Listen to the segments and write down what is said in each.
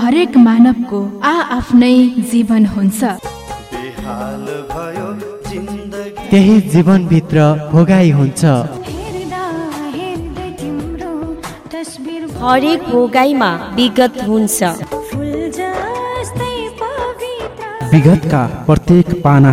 ہرک منو کو آفن جیو ہر ایکت پنا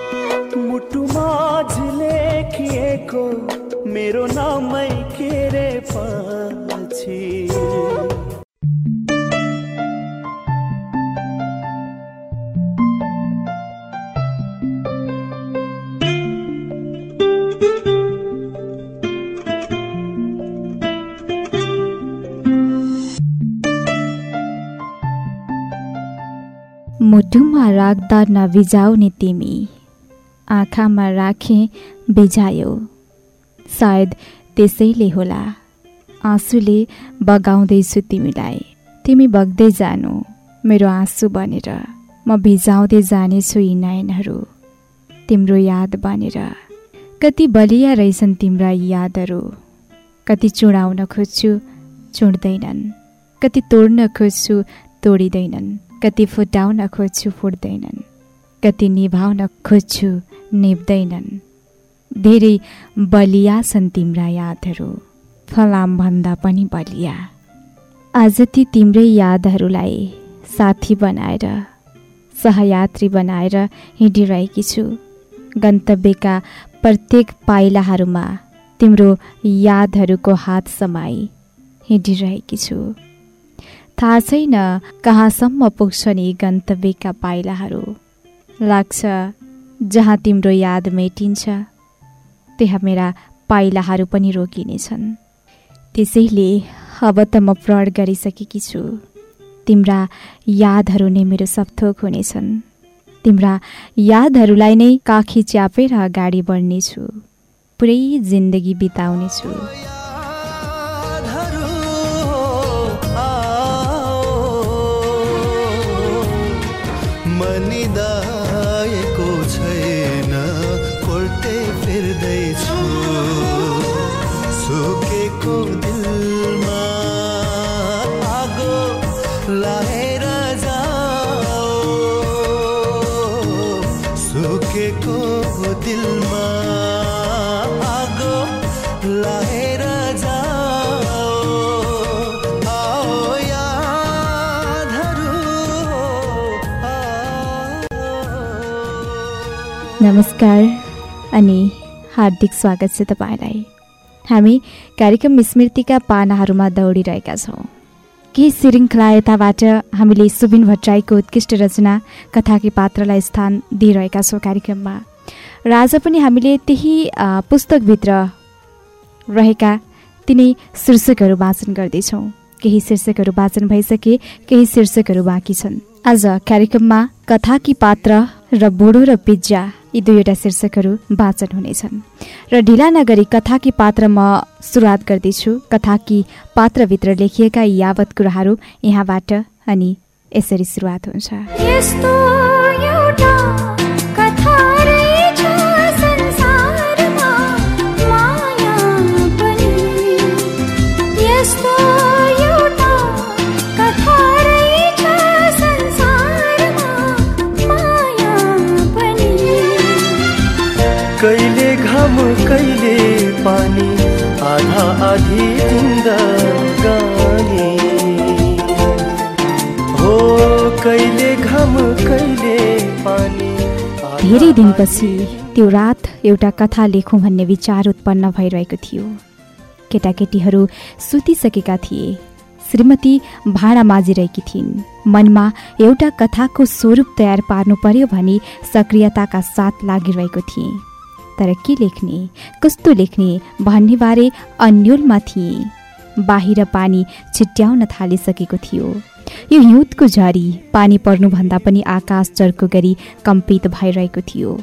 ڈا رکھا نبھی تیم آخا میں رکھیں بھجاؤ شاید اسی لیے ہوسو لگاؤں تیمی تم بگڑے جان میرا آسو بنے مواؤد جانے تیمرہ یاد بنے کتنی بلیا رہے تمہارا یاد روی چڑھنا کھوجو چوڑی کتی تو کجن کتی فن کچھ فٹ نباؤن کھجو نپت بلیا سن تیمرا یادر فلام بند بلیا آج تی تمری یادہ ساتھی بنا رہ سہیات بنا کر ہوں گنت کا پرتک پائل تیمرہ یادہ کو ہاتھ سمائی ہے چھو تھاہ چاہم پوگ نہیں گنتو کا پائل لگ جہاں تمرہ یاد میٹھ میرا پائل روکینے تصے لیے اب تر کری سکے تمرا یاد ہوئی میرے سب تھوک ہونے تما یادہ نا کاخی چیاپی بڑھنے چھ پورے زندگی بتاؤنے نمس اچھا ہاردک سوگت سے تباہم اسمرتی کا پنا چوی شرخلا سٹا کو اتر رچنا کتا کی اسان دیکھا سواری میں آج بھی ہم نے تیسک تین شیشکر کہی شیرشک واچن بائیسکے کہ باقی آج کار میں کتا کی بڑوں ر پیجا یہ دئی شیرکار واچن ہونے ری کی پاتر مروعات کرتے کتا کی لکھا یاوت کور یہاں سروعات ہو ٹیٹر ستیسکے شریمتی بھاڑا معجرے من میں ایوٹا کتا کو سوروپ تیار پارن پی سکریتا کا ساتھ لگے تھے ترخت کتنی لکھنے بھنی بارے انہر پانی چھٹیاؤں سکے یہ ہوں کو جڑی پانی پڑھنے آکش چرکیمپیت بھائی کو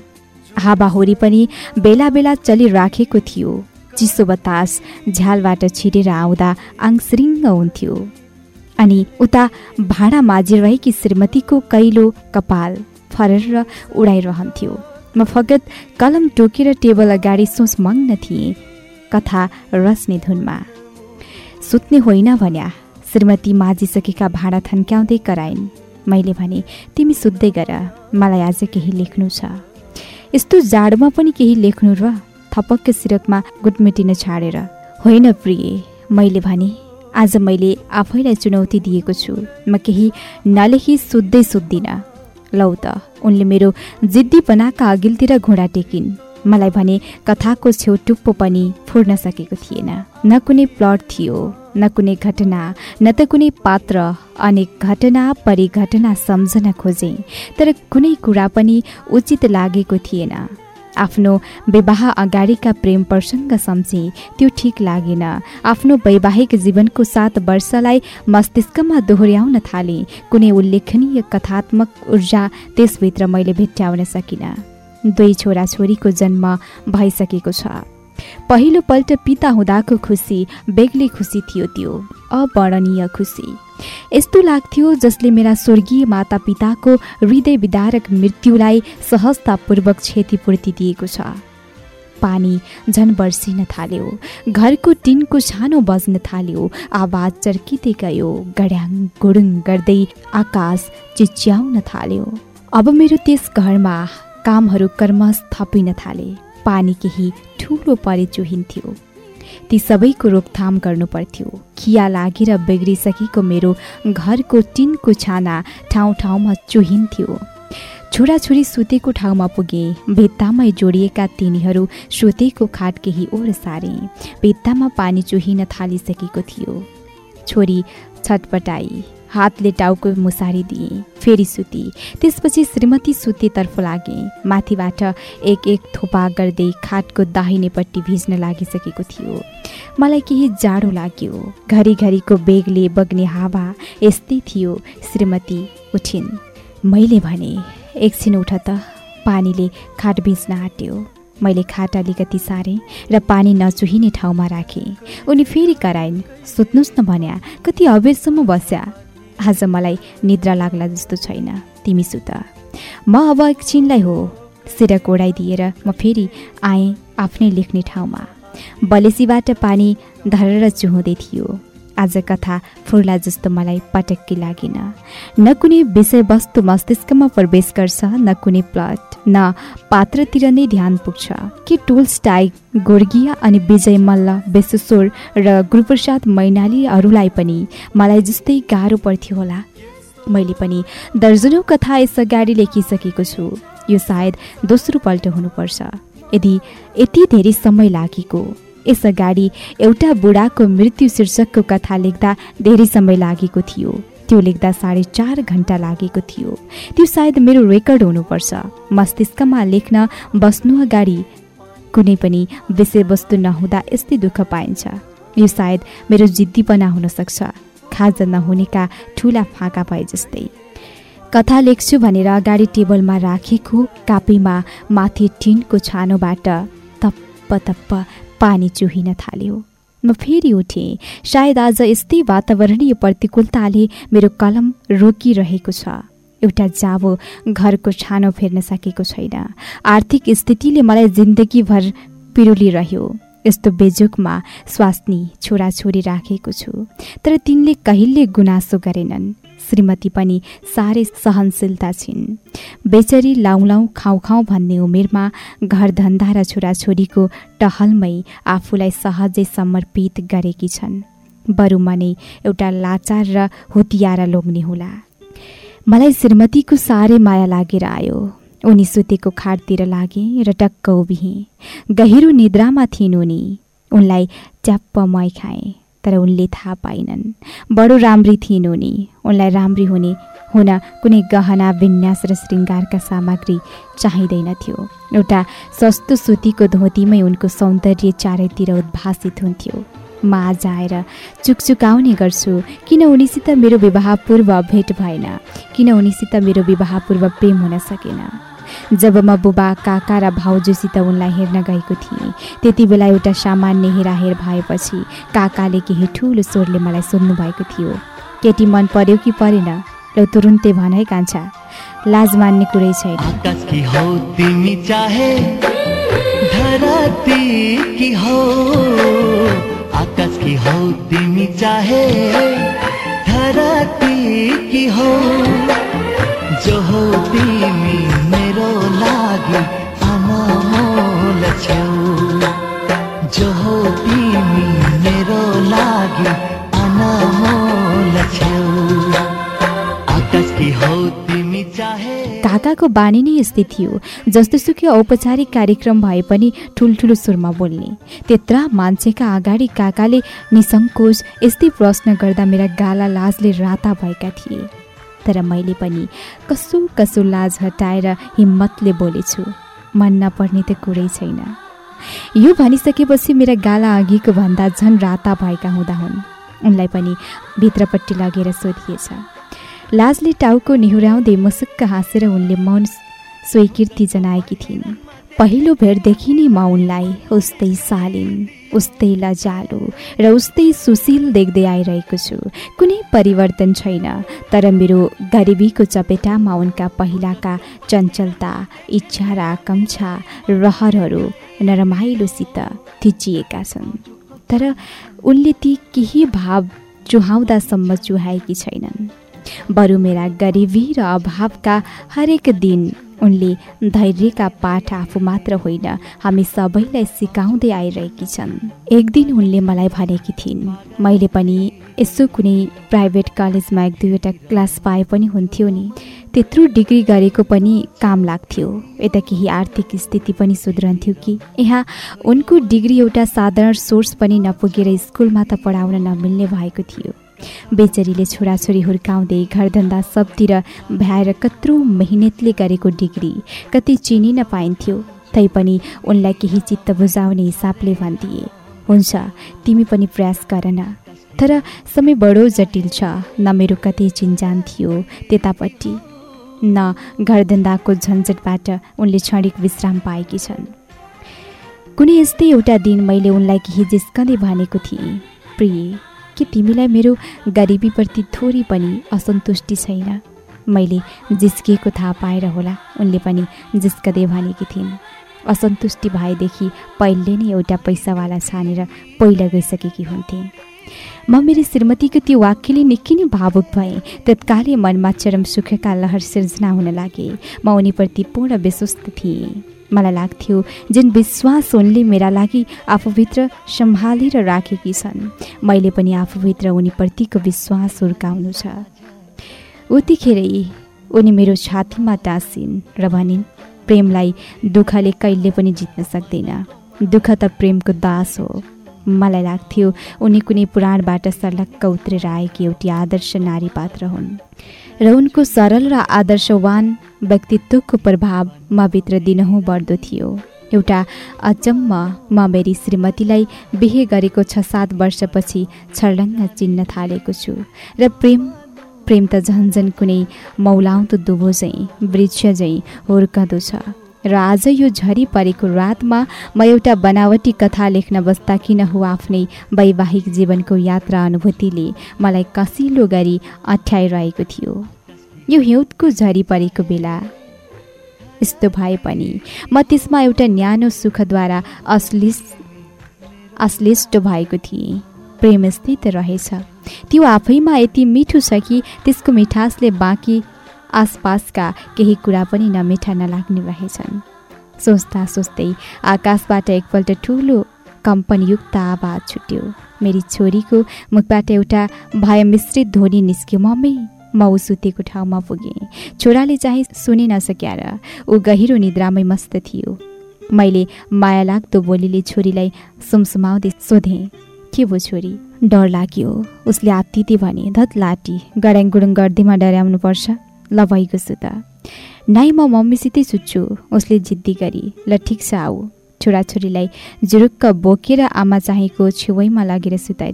بہلا بلا چلی رکھے تھے چیسوتاس چھٹے آؤں آن سرگ ہونی اتہ مجرمتی کو کئی کپال فر اڑائی م فت کلم ٹوکے ٹےبل اگاڑی سوس مگن تھے کتا رسنی دن میں سوتنے ہوئن بنیا شریمتی مجی سکڑا تھنکاؤں کرائن من تم سو مل آج کہ اسپکی سیرک میں گوٹمٹین چھاڑے ہوئی نا پر من آج میے میری نل سو س لو ت ان کے میرے جدی بنا کا اگلتی گھوڑا ٹیکن مجھے کتھا چوؤٹ فن سکے تھے نہٹو نیٹنا ن تنہیں پتر اکٹنا پری گٹنا سمجھنا کجیں ترکن اچھے تھے آپ بہ اگڑ کا پرم پرسنگ سمجھیں ٹھیک لگو ویوک جیون کو سات ورش مستک میں دہریاؤن تھے کنویں اخنی کتاک ارجاس مو سک دے چوڑا چوڑی کو جنم بھائی سکے پہل پلٹ پیتا ہوا کو خوشی بےگلے خوشی تھوڑی ابرنی خوشی استعمال جس نے میرا سوگی متا پیتا کو ہردیدارک متجتا پوک چان جن برس کو تین کو چھانو بجن تھے آواز چرک گڑیاں گڑ آک چیچیاؤں اب میرے گھر میں کام کرم پانی کہو سب کو روک تھام کرتے کھی لگے بگڑی سکی میرے گھر کو تین کو چھا ٹو ٹاؤں میں چوہن تھوڑا چوری سوتے ٹھاؤں میں پگے بتم جوڑی تین سوتے کھاٹ کہیں بتا میں پانی چوہن تھالی سکیو چوری چٹ پٹا ہاتھ لی مساری دیں فری سر شریمتی سترف لگے میٹک تھوپا کرتے کھاٹ کو داینے پٹری بھی سکے تھے مطلب کہاڑوں لگی گری گری کو بگلے بگنے ہاوا یہ اٹھن منے ایک پانی لاٹ بھجنا آٹو میری خاٹ الی سارے رانی نچوہنے ٹو میں رکھے ان فری کر سنس نیا کتی ہبیر سم بس آج ملدا لگلا جائیں تمہ مکچن ہو سیڑا کوڑا د فری آئے اپنے لکھنے ٹاؤں میں بلس پانی دریر چیز آج کھا فرلا جس میری پٹکی لگ نہ کوٹ نہ پاترتیگا گورگی این بجے مل بیشوشور روپرساتی ملا جس گاڑ پڑت میری درجنوں کتا اسکی دن پڑھ کر اس اگڑی ایوٹا بوڑھا کو مرتب شیشک کو کتا لکھا دری سما لگی توڑے چار گنٹا لگے گی میرے ریکڈ ہون پڑھتا مستم لکھن بس گاڑی کون وست نا دکھ پائی شاید میرے جدیدہ ہون سکتا خاج ن ٹلا فاقہ پی جس کتا لکھو گاڑی ٹل میں رکھے کاپی میں مت ٹین کو چانوٹ پ پانی چوہ تھال میری اٹھ سا آج یہ واطر پرتکلتا میرے کلم روکی جاو گھر کو چانو فن سکے چھ آرک استھتی نے مل جگی بھر پیرولی رہی اسجوک میں سنی چوڑا چوری رکھے تر تین گناسو کرے شریمتی سارے سہنشیلتا بچری لو لو خاؤ کاؤں بھنے امیر میں گھر دندا روٹر چوری کو ٹہلم آپ لائک سہجمت کرے بر من ایوٹا لاچار ہوتی لوگنے ہوئے شریمتی کو سارے میا لگے آئے انتقار لگ ر ٹک ابھی گہروں ندرا میں تھن ان چیپ مئی کھا تر ان کے پائن بڑوں رمری تھامری ہونے ہونا کوئی گہنا ونیاس رگری چاہیے تھوڑی ایٹا سست سوتی کو دوتیم ان کو سوندریہ چارتیس ہو آج آ رہا چکچنے گرچ کن انت میرے بہت پور بھی کن انت میرے بہت پور پر سکے جب م بوبا کا کا راؤ جیت انہیں ہر گئی تھی بلیہ ہر بات پھر کا مل سوٹی من پی پڑے ر ترتے بنا چاہ ل کاستک اوپارکرے ٹھل ٹولہ سور میں بولنے ترا مجھے اگاڑی کاش یہ کرا گا لاز بھیک تھے تر من کسم کسوں لاز ہٹا ہولیچ من نئی چھن سکے میرا گالا اگی کو بندہ جن راتا بھیا ہوا ہونی پٹ لگے سوتیجی ٹو کو نیاؤں مسکا ہاسے ان کے من سوک جنا پہلو بیردھی نہیں منت سال است لو ر اسی سوشیل دیکھتے آئی کنورتن چر میرے غریب کو چپیٹا میں ان کا پہل کا چنچلتا اِچھا رکاشا رہ نرم ستر انہی بھا چاہم چوہا بر میرا غریبی رباو کا ہر ایک دن ان کے دیہ کا پٹھو می سب سکھن انہیں پرائویٹ کالج میں ایک دِوئیٹا کلاس پائے ہونی ترو ڈیری کام لگتا آرک استھتی سی یہاں ان کو ڈگری ایوٹا سادار سوس نپوگے اسکول میں تو پڑھاؤن نملنے بھائی بیچری چوڑا چھوڑی ہوئی گھر دا سبتی کتوں محنت نے کرتی چین پائی تین انہیں کہہ چیت بجاؤنے ہندی ہونیس کر میرے کتنی چینجان تھوتا پی ندندہ کونجٹ بٹیک وشرام پائے کون اسی وا دن مجھے انہیں کہنے کے تمر غریبی پر تھوڑی پانی اسنت چھن مکی کوہ پائے ہونی جسکدے بھنے کی سنتوشٹی بائے دن پہلے نہیں ایٹا پیسا والا چانے پہ گئی سکے ہو میرے شریمتی کو واقعی نکلیں بھاوک بھئیں تک من میں چرم سوکھ کا لہر سرجنا ہونا لگے منی پر پورا بسوست تھی مل لگ جن بشواس ان میرا لگی سمبال رکھے میری پرتی کو بس ہوتی ان میرے چاتی میں ٹاسن ریملہ دکھ لے جن سکتے دکھ تو داس ہو ملت انی کون پورا سرکری آئے ایوٹی آدر ناری پا ہو سرل ر آدرشوان بکتی پر دنہوں بڑھو تھے ایٹا اچم میری شریمتی بہ گرے سات ورش پچھل چیلے ریم پر جن جن کون مولاؤں تو دبو جی ہود ر آجری پڑے رات میں مجھے بناوٹی کتا لکھن بستا کن ہو آپ ویوک جیون کو یاترا نوبوتی مل کس اٹھیا کو جری پڑے گا یو بھائی مس میں ایوٹ نیانو سکھ دا اشلی اشلیش بھائی پر اتنی میٹھو چیز کو میٹاس نے باقی آس پاس کا کہیں کھڑا پہ نمٹا نلاگنے رہے سوچتا سوچتے آکش ایک پہ ٹو کمپنت آواز چھٹو میری چوکی کو مکبا بھیاشرت دونی نسک مم متک ٹاؤں میں پوگے چوٹا چاہیے سنی نسکا رہ گہروں ندرام مست مولی کے چھوری سمسموتے سودے کی بو چھوری ڈر لگی اس لیے آتی دت لٹی گڑ گڑی میں ڈریاؤن پڑھ سکتا ل بھائیگ نئی ممتھو اس لیے جدی کری ل ٹھیک سو چوٹا چھوڑی جوکے آم چاہیے چھوئی میں لگے ستا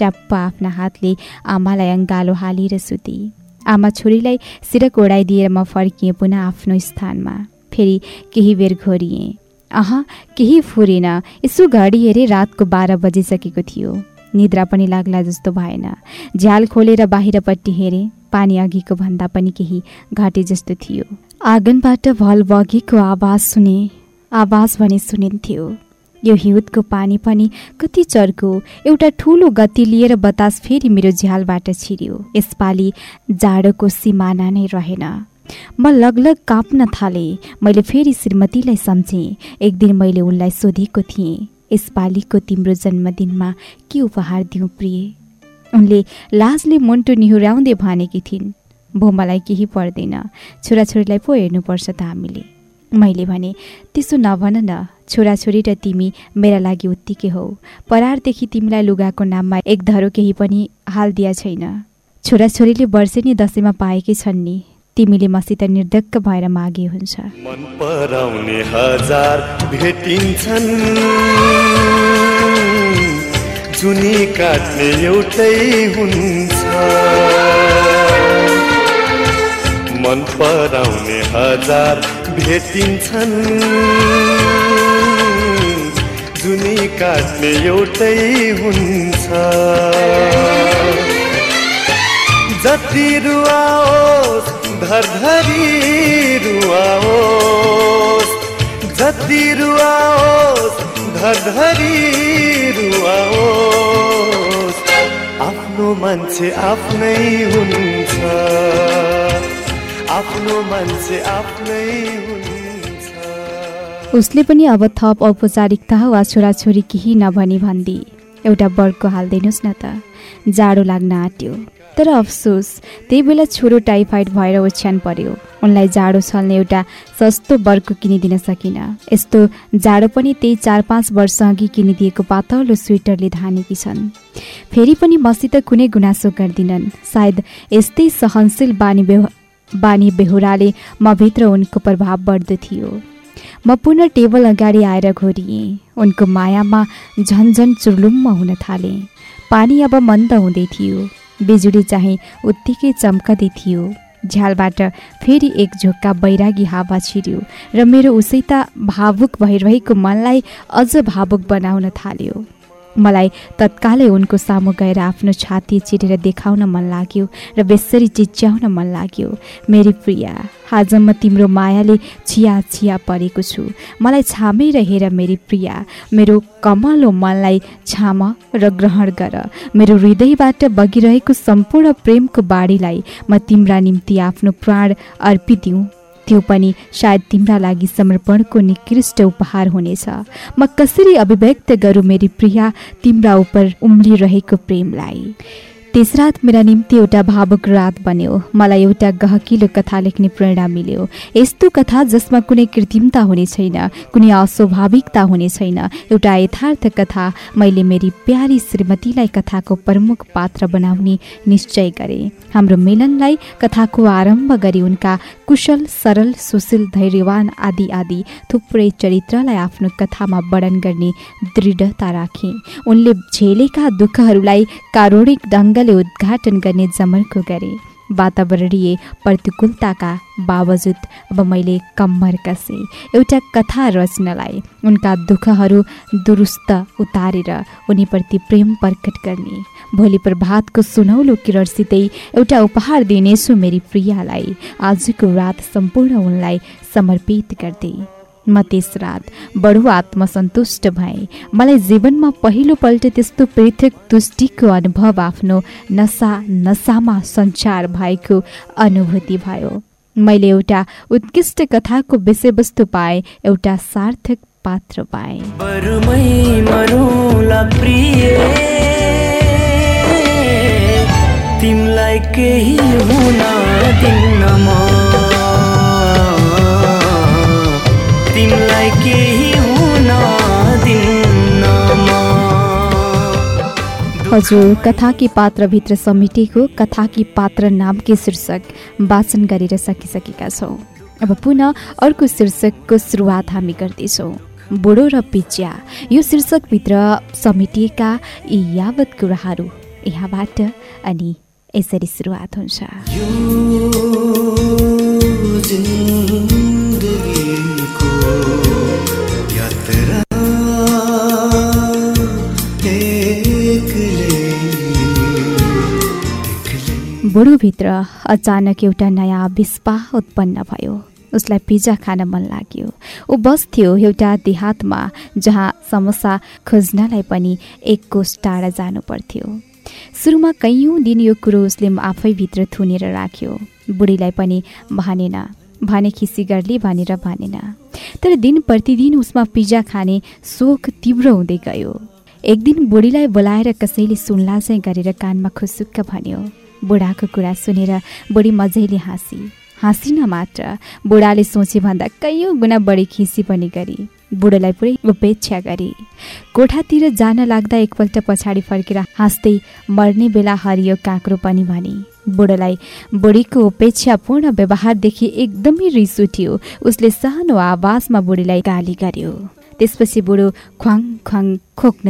دا ہاتھ لائر سوتی آمری سیرک اڑا دکیے پن آپ اسان میں فری کے فور اسات کو بارہ بجی سکے تھے ندرا پا لگلا جس بھائی جال کھولی باہر پٹر ہریں پانی اگی کو بندہ گٹے جس آگن بٹ بگی آواز آواز یہ ہوں کو پانی کتنی چرکا ٹولہ گتی لے بتاس میرے جال بٹ چھیرو اس پالی جاڑو کو سیمنا نہیں رہے ملگ لگ کاپن تھا میرے شریمتی سمجھ ایک دن مجھے سودیے تھے اسالی کو تیمرو جنم دن میں کی اوپار دوں پر ان کے لیے لاز ل منٹو نہریاؤ بنےکی بھو ملائی پڑے چوٹ پو ہنچ تھی مجھے نبن نوٹر چھوڑی ر تمی میرا لگتی ہو پہاردیک تمہیں لوگ کو نام میں ایک دار کے ہال دیا چوٹا چویری دس میں پائے تم ندک بگے ہو جنی من پڑنے ہزار بھیٹنے جتی رو آؤ جتر آؤ دردری اس لیب تھپچارکتا وا چوری کہہ نبنی بندی ایٹا برک ہالد ن تاڑو لگ آٹو تر افسوس تیب چور ٹائفاڈ بھائی اچھان پڑے اناڑو چلنے سست برک ککین اسار پانچ ورش کتل اور سویٹر دانے فری مسا کو کنین گناس کردین شاید یہ سہنشیل بان بہورا لوگ بڑھدی م پ ٹے اگڑ آیا میں جن جن چرل ہونے تھا پانی اب مند ہوجی چاہیں اتمدے تھے جال بٹ فری ایک جا بریرگی ہاوا چرو رسائی تاوک بھائی رہنک بناؤ مل تتکلیں ان کو سامان گر آپ چھاتی چیڑے دیکھنا من لگی رسری چیچیاؤن من لگ میری پرج م چیا چیا پڑے گا مل چام ہیر میرے پر میرے کمل منائی چھم رہر کر میرے ہردیب بگی رہی مجھے پراڑ ارپیوں شاید تمرا لگی سمرپ کو نکشوار ہونے مسری ابت کروں میری پر تیما اوپر املی رہے تیس رات میرا نمک ایوک رات بنو مل گہ کتا لکھنے پر ملو یہ جس میں کنریمتا ہونے چھوڑ اسواوکتا ہونے چاہا یار کتا میری پیاری شریمتی کتا کو پرمکھ پا بنا چی کرے ہملنگ کتھا آرمبری ان کا کشل سرل سوشیل دریاوان آدی آدی تھوپرے چرتر آپ کتھا بن کرنے دھڑتا رکھیں جیل کے دکھاڑک ڈنگ جمرکھ کرے واطلتا کا باوجود اب ممبر کسے ایٹا کتا رچن لکھ دست اتارے انم پرکٹ کرنے پر بات کو سنولا کتنا اہار دینے سو میری پرائز کو رات سمپر انہیں سمرپت کرتے متراد بڑوں آتم سنت بھائی مل جیون میں پہلو پٹ پی کو اُنہوں نشا نشا میں سنچار بھائی اُنتی متھا وست پائے ایٹا سارتک پا پائے ہز کتا کی سمٹے کے کھای پا نام کے شیشک واچن کر سکی سکوں اب پن ارکک کو سروعات ہم شیشک بھی سمیٹ یاوت گرا یہاں سروعات ہو بڑوں اچانک ایٹا نیاپن بھو اس پیزا کھانا من لگی اچھی ایوٹا دیہات میں جہاں سموسا کجنا ایک کوش ٹاڑا جانا پھر سرو میں کئیوں دن یہ کور اس بوڑی بھانے کلی تر دن پردن اس میں پیزا کھانے شوق تیوہر ہو ایک دن بوڑھی لائک بولا کس لیں گے کان میں خوسک بنو بوڑا کو کور سنے بوڑی مزے ہاسی ہاسن مط بوڑا نے سوچے بندہ کئی گنا بڑی خیسی کری بوڑھا پورے اپا کری کوٹا جانا لگا ایک پچاڑی فرق ہاستے مرنے بلا ہری کاکرو پڑھنی بنی بوڑھ بڑی کو پنہار دیکھیں ایک دم ریسوٹ اس لیے سانو آواز میں بڑی گالی گیو اس بڑھو خوب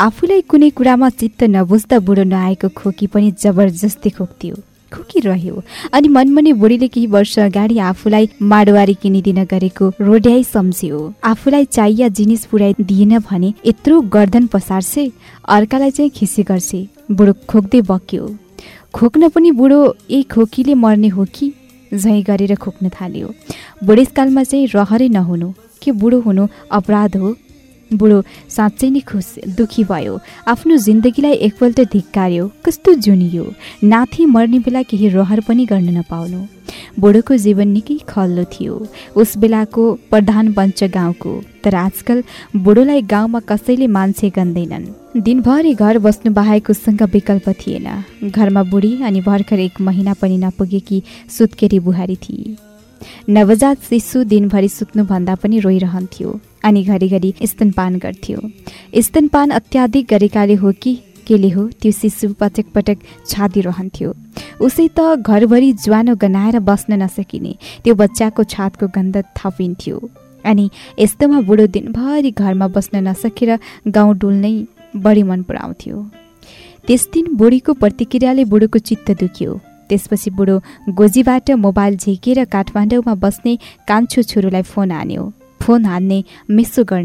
آولہ کون میں چیت نبجد بوڑھو نہ آ کے کوکی جبرجستی کھوکیو کھوکی رہی ہونی منمنی بوڑی نے کئی ور اگاڑی آڑواری کننی دنگ روڈیامجی ہو چاہیے جنس پورا دیں یتو گردن پس ارکی گرس بوڑھو کھوکتے بکیو کھوکنا پڑھی بوڑھے یہ کھوکیلے مرنے ہوئی گر کھوکال بڑھے کا بوڑھو ہو بوڑھو سچے نکی بو آپ زندگی ایک پلٹ دست جنوی نا مرنے بلا کہ پاؤن بوڑھو کو جیو نکل خلو تھے اس بلاک پردان بنچ گاؤں کو تر آج کل بڑھولہ گاؤں میں کسلی مسے گندے دن بھر گھر بس وکلپ تھے گھر میں بڑھی این برکھر ایک مہینہ پڑھنی نپو گی سوتکری بوہاری تھی نوجات شیشو دن بری سوتن بندہ روئی این گی گیتن پان کرتے استنپان اتیادے ہوسو پٹک پٹک چھت رہی اسے تربری جانو گنا بس نسکنے تو بچہ کو چھات کو گند تھپیو این اس بوڑھو دن بھری گھر میں بس نسک گاؤں ڈولنے بڑی من پڑت بوڑی کو پرتکایا بوڑھو کو چ اس پچ بوڑھو گوجیب موبائل جیکر کاٹمنڈوں میں بس نے کاچو چور فون ہان فون ہاننے میسو کر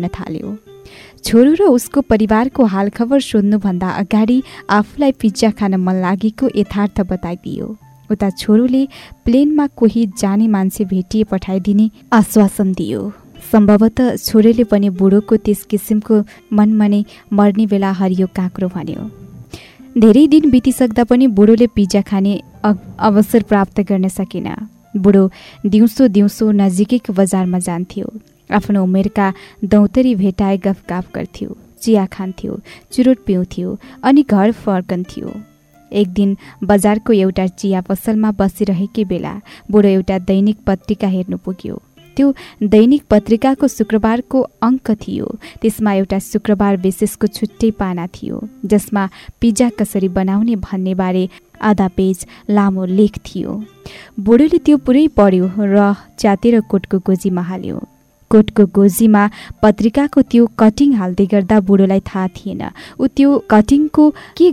اس کو پریوار کو حال خبر سوندی آپ لا کن لگے گی یار بتا دور پلین میں کوئی جانے مجھے بھٹی پٹا دینے آشاسن دھوت چورے بوڑھو کو تیس کسم کو من من مرنے بلا ہری کا بنو دیر دن بتسا بوڑھو نے پیزا کھانے اوسر پراپت کرنا سکے بوڑھو دزک بازار میں جانا امیر کا دنتری بھیرٹ پیوں این گھر فرکن تھو ایک دن بجار کو چیا پسل میں بس بلا بوڑھے ایٹا دینک پتری ہنگیو دینک پترا کو شکربار کو اک تھوڑی شکربار بھٹ پہ جس میں پیزا کسری بنا بارے آدھا پیج لمو لے بوڑھو نے پورے پڑھیں ر چیرے کوٹ کو گوزی میں ہالی کوٹ کو گوزی میں پترکا کوٹنگ ہالد بوڑھولہ تھا تو کٹنگ کو کی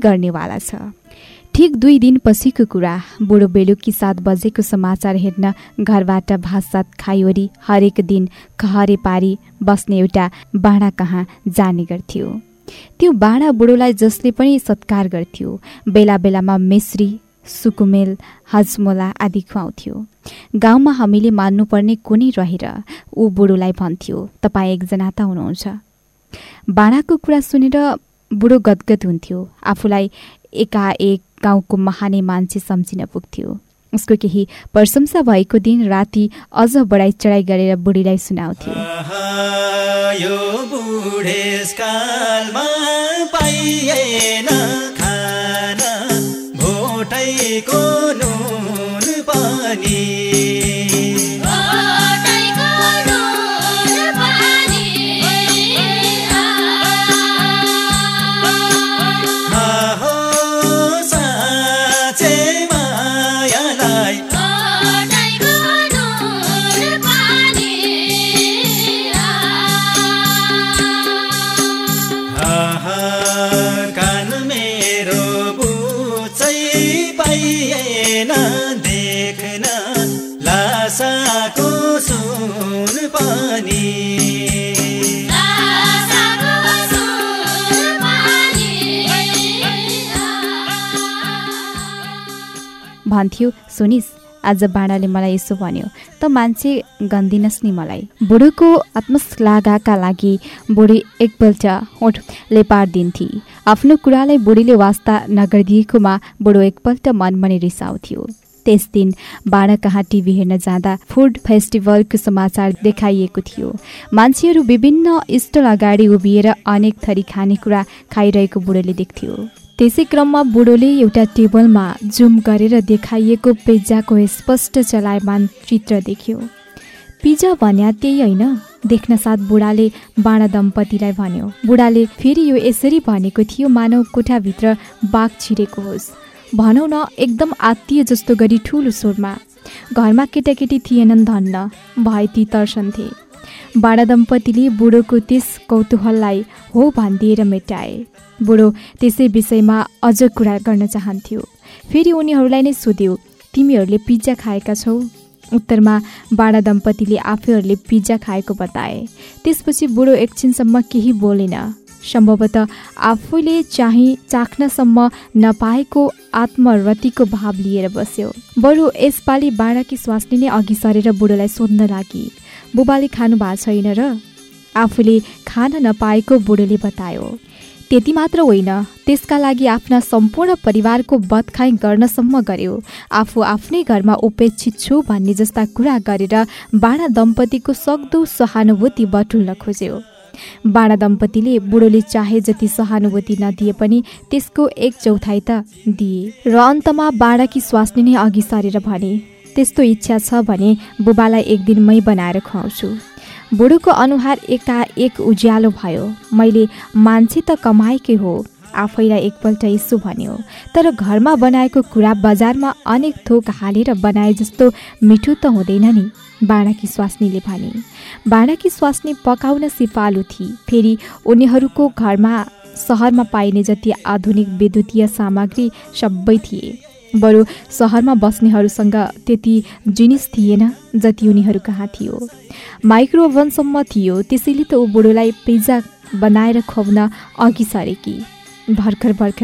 ٹھیک دئی دن پچی کو بوڑھو بلوکی سات بجے سمچار ہر گھر بات سات کھائیوری ہر ایک دن کہی پاری بس نے ایوٹا باڑا کہاں جانے توڑا بوڑھولہ جس نے ستار کرتے بےلا بلاسری سکمل ہسمولہ آدی خواہ میں ہم نے مان پڑنے کو بوڑھولہ بنو تک جنا کو سنے بوڑھو گدگد ہوا ایک گہانے معیے سمجھنے پوگ پرشنسا دن رات اج بڑا چڑھائی گر بوڑھی سناؤ سونیس آج باڑہ نے مجھے اسے بنو مجھے گندینس نا بڑے کو آمسلاگا کا بڑھے ایک پلٹ اوٹ لی پار دیں آپ لائف بوڑھے واسطہ نگر دیکھا بوڑھو ایک پہ من منے ریساؤتھ دن باڑہ کہاں ٹیڈ فیسٹل کو سماچار دیکھا مجھے اسٹل اگاڑی ابھی اک تھری کھانے کھائی رک بڑھو لیکن اسی قرم بوڑھولی ٹل میں جوم کر دیکھا پیزا کو اسپشل چیک پیزا بنیا دیکھناسات بوڑھا نے باڑا دمپتی بنو بوڑھا نے فریش بنے کے مانو کوٹا بھی بک چھڑے ہو ایک دم آتی جس ٹولہ سور میں گھر میں کیٹا کے دن بھائی تی ترشن تھے باڑا دمپتی بوڑھو کو اس قوتل ہو بندی میٹا بڑھو تسے میں اچھا کرنا چاہن تھو فیری ان سو تم نے پیزا کھایا چرڑا دمپتی پیزا کھا کے بتا پچھلے بوڑھو ایک چنسم کے بولی نا سمبوت آئی چاخنسم نک آتمتی کو بھاو لے بس بڑھو اس پالی باڑا کے سس نے نہیں اگی سر بوڑھوائ سود لگی بوبا لانا نپ بوڑھو نے بتاؤ تیتیم ہوس کا لگی آپ پریوار کو بتخرسم گرو اپنے گھر میں اپنے جس کا باڑا دمپتی کو سکد سہانوتی بٹا دمپتی نے بوڑھولی چاہے جتی سہانوتی ندی تس کو ایک چوتھائی دے راڑا کی شاس نے سر بوبا ایک دن منا کر خواؤں بڑوں کو اُنہار ایک اجیالو بھائی مجھے تو کمکی ہو ایک پٹ اس بنا بازار میں اک تھوک ہال بنا جاتا میٹھو تو ہوتے نہیں باڑاکیوسنی باڑاکیواسنی پکاؤن سی فالو تھی فری ان کو گھر میں شہر میں پائینے جتی آدنی سامگری سب تھے بڑوں شہر میں بسنے سب تیتی جس تھی نا جتنی کہاں مائکرونسم تھوڑی تو بوڑھولہ پیزا بنا کر خوان اکی سرکی برکھر بھر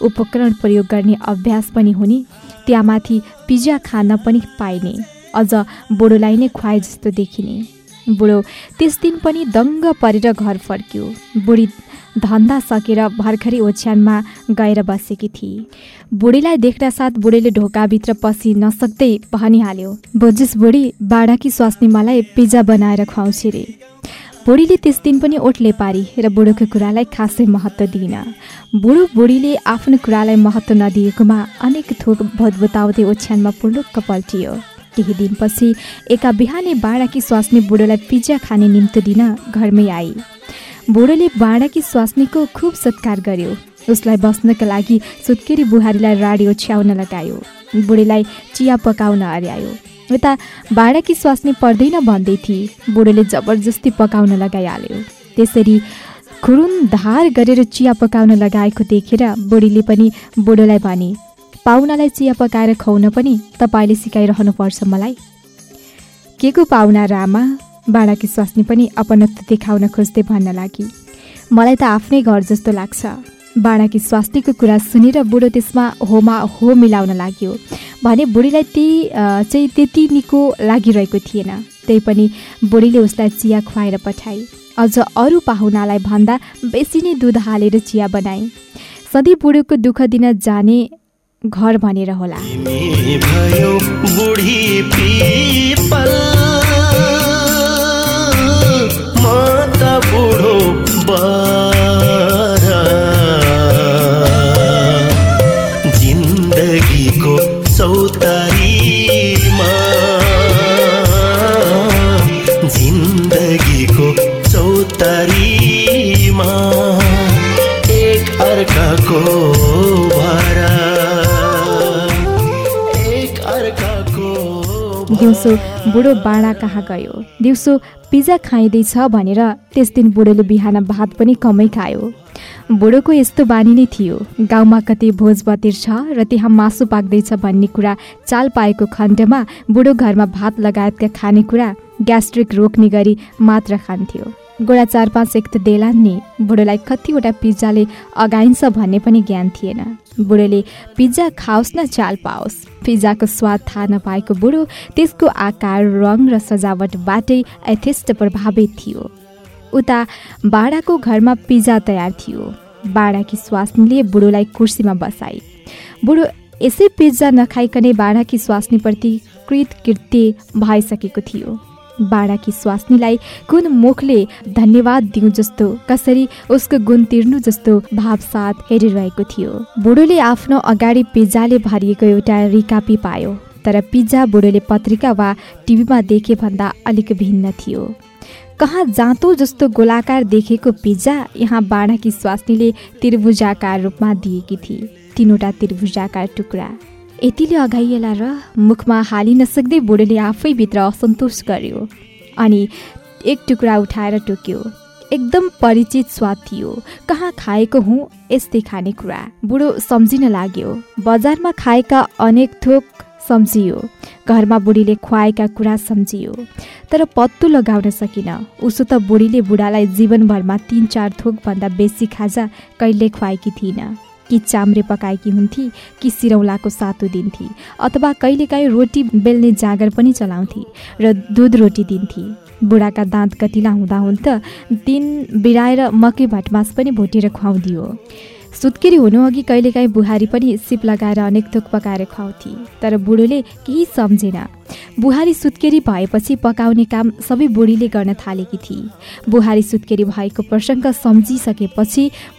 آپکر پر ابیاس ہونے تہم پیانا پائینے اج بوڑھو لے خی جی دیکھنے بڑھو تس دن پہ دنگ پڑے گھر فرقی بڑی دندا سکے برکھری اچھان میں گائے بس بوڑھی لیکن ساتھ بوڑھے ڈھوکا بھی پس نسکتے پہنی حالوں بوجیس بوڑھی بڑا کیسنی مل پیزا بنا کر خواؤں ری بوڑی تس دن بھی اٹھلے پاری ر بوڑھو کے کورا خاص مہتو دن بوڑھو بڑھیل نے اپنے کور ندی میں اک تھوک بدبتاؤ اچھان میں پورلک پلٹی کئی دن پچھلے ایک بہانے بڑا کیسنی بوڑھوا پیزا کھانے نمت دن گھرم آئی بوڑھو نے باڑا کی سوسنی کو خوب ستار گیے اس لیے سیری بوہاری راڑی چھ لگای بوڑی چیا پکن ہریا باڑا کی سوسنی پڑھتے بند بوڑھے جبرجستی پکاؤن لگا تیسری خرم دار کر دیکھے بوڑھے بوڑھولہ بنے پہنا چیا پکا کر سکا پڑھ سکتا مل کے کی کو پہنا ر باڑا کی سوستی اپنت دیکھاؤن کجتے بھن لگی مطلب گھر جس لگتا باڑا کی سوستی کو کور سن بوڑھوس میں ہوم ہو ملاؤن لگی بوڑھی تیتی نکوگ تنگ بوڑھے اس پہ ارونا بندہ بس نئی دودھ ہا چیا بنا سدی بوڑھے کو دکھ دن جانے گھر بنے ہو పాత زندگی کو سوتاری زندگی کو سوتاری ماں۔ دوںس بوڑھو باڑہ کہاں گیوسو پیزا کھائدین بوڑھے بہان بات کم کھاؤ بڑوں کو یہ گاؤں میں کتنی بوج بتیر چاہیں مسو پکڑ بھنی چال پہ خنڈ میں بوڑھو گھر میں بات لگا کھانے گیسٹرک روکنے گی مت خو گوڑا چار پانچ ایک تو دے بوڑھے کتی پیزا نے اگائز بننے جانے بوڑھے پیزا کھاؤس نہ چال پاؤس پیزا کو سواد تھا نک بوڑھوس کو آکار رنگ ر سجاوٹ بٹ یتھ پر گھر میں پیزا تیار تھوڑی بارہ کی سواسنی بوڑھولہ کسی میں بس بوڑھے اسے پیزا نکھا نہیں بڑا کیوسنی پرائی سکے تھے باڑا کی سوسنی کون موکھ لاد دوں جسری اس کو گن تی جاوسات ہری رہے تھے بوڑھولی آپ پیزا کے بارے کو راپی پاؤ تر پیزا بوڑھو نے پترکا وا ٹی میں دیکھے بندہ الی بھن تھے کہاں جاتی جس گولہ دیکھے پیزا یہاں باراکی سوسنی تربا کا روپ میں دیکھی تھی تینوٹا تربوجا کا ٹکڑا یہ مکھ میں ہال سکتے بوڑھے آسنش گیے این ایک ٹکڑا اٹھا رہ ٹوکیو ایک دم پریچت سواد کہاں کھائے ہوں یہ کار بوڑھو سمجھ لگی بجار میں کھایا اک تھوک سمجیے گھر میں بوڑھے خوا کور سمجیے تر پتوں لگاؤن سکن اس بوڑی بوڑھا لر میں تین چار تھوک بندہ بس خاج قوای تھیں کی چام پکی ہو سرولہ کو ساتھو دیں اتو روٹی بلنے جاگر چلاؤ ر دودھ روٹی دیں بوڑھا کا دانت کتیلا ہوکی بٹماس بھی بٹیر خواؤ سوتکری ہوئی بوہاری بھی سیپ لگائے انکتوک پکا کر خو تر بڑھو لمجے بوہاری ستکیری بھائی پکونے کام سبھی بوڑھی لین تھا بہاری ستکیری پرسنگ سمجی سکے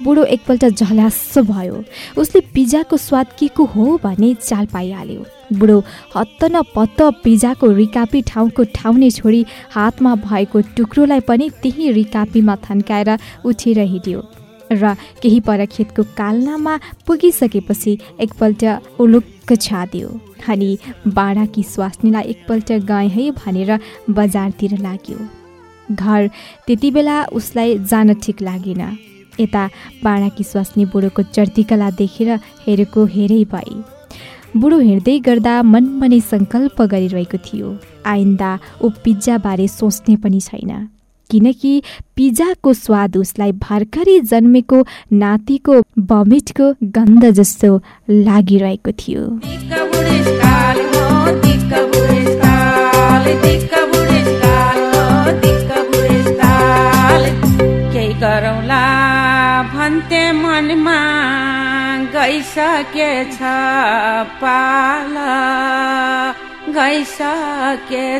بوڑھو ایک پٹ جلاس بو اس کے پیزا کو سواد کی کو ہونے چال پائی حالوں بوڑھو ہت نت پیزا کو رکی ٹاؤں کو ٹوؤں چوڑی ہاتھ میں بھائی ٹکروائل پہ رپی میں تھنکا اٹھے ہوں ری پڑت کو کالنا میں پوگی سکے ایک پلٹ اک چھا دلی باراکی سوسنی ایک پلٹ گئے بازارتی گھر تیلا اسک لگتا باراکی سوسنی بڑھو کے چرتی کلا دیکھ رہے ہر کو ہرئی پی بڑوں ہر من من سنکلپ گری آئندہ وہ پیزا بارے سوچنے کیزا کو سواد اس لائف برکھری جنم کو ناتی کو بٹ کو گند جسے من سکے گا سکے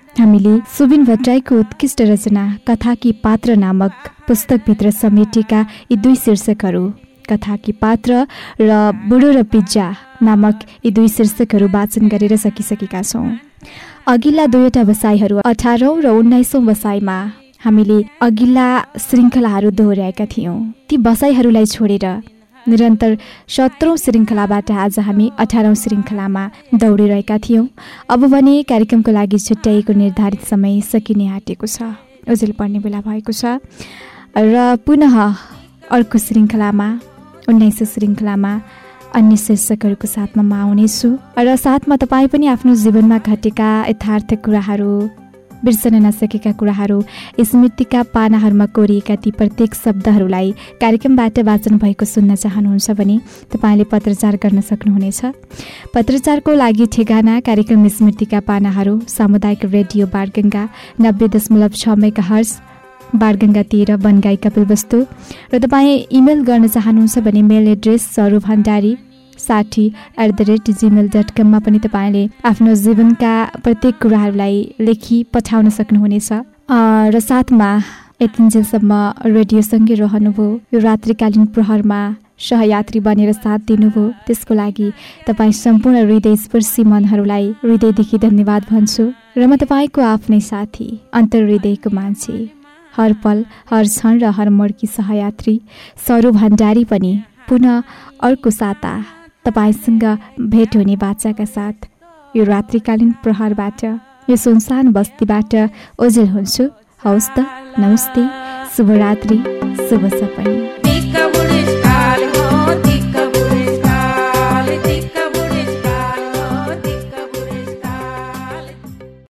ہمبین بٹا کوچنا کتا کی نامک پستک بھی سمیٹ یہ در شیشک روڑو ر پیجا نامک یو دئی شیشکر سکی سکوں اگیلا دوسائی اٹھاروں اور اوسائی میں اگلا شلا دیا تی بسائ چھوڑے نر ستر شرنکھلا آج ہم اٹھارہ شلا اب چھٹیائی کو ندارت سمے سکینے آٹیک اجول پڑنے بلا رکھلا میں انیسو شلا شیر کو ساتھ میں مونے سے ساتھ میں تبدیل جیون میں کٹا یارتھ کور برسن نسکتی کا پہنا کوتک شبد باچن سننا چاہوں نے پتچار کرنا سکنچ پتچار کو لگی ٹھیکانا کار اسمتی کا پنا ساموک ریڈیو بار گنگا نبے دشمل چھ مئی کا ہر بار گنگا تیرہ بنگائی کا بلبستو رائے ایمل کرنا چاہوں mail address Sourav Bhandari sixty at the rate gmail dot com میں تعلیم نے آپ جیون کا پرتکار لکھ پٹن سکن ہونے رات میں یہ تنجی سم ریڈیو سنگ رہن راترکال پر میں سہیات بنے ساتھ دن بھوس کوپو ہردی سپرشی منائی ہردی دنیہ رائے کو آپ ساتھی اترہد کو مجھے ہر پل ہر کھڑ ر ہر مرکی سہیات سورو بھنڈاری پن ارک تب سک ہونے بات کا ساتھ یہ رات کا لین پرہار یہ سنسان بستی والا نمستے شری سب